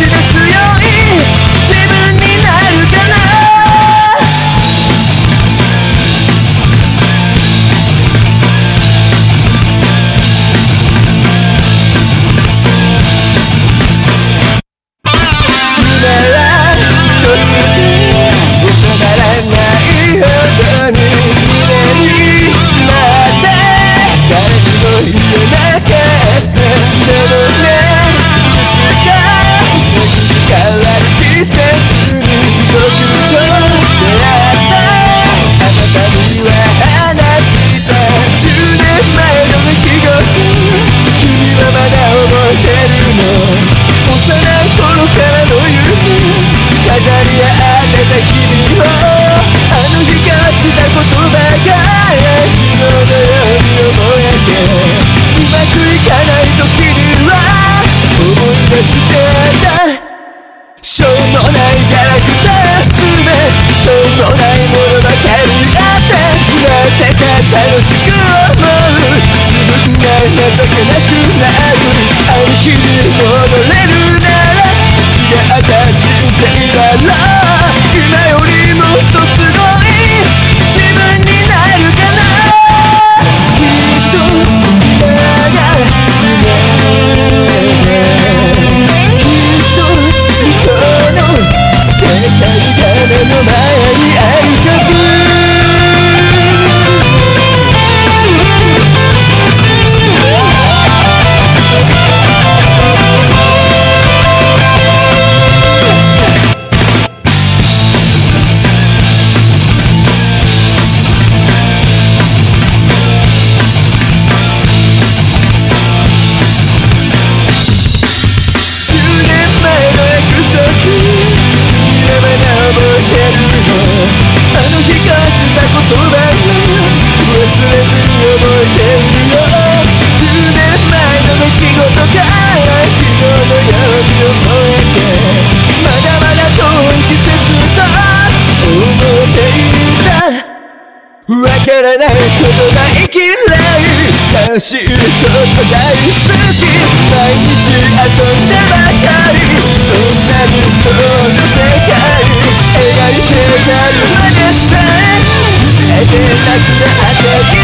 示す楽しく思う自分が情けなくなるあるに戻れるな走ることが好き毎日遊んでばかりそんな理想の世界描い。てたるわけさえてなくなって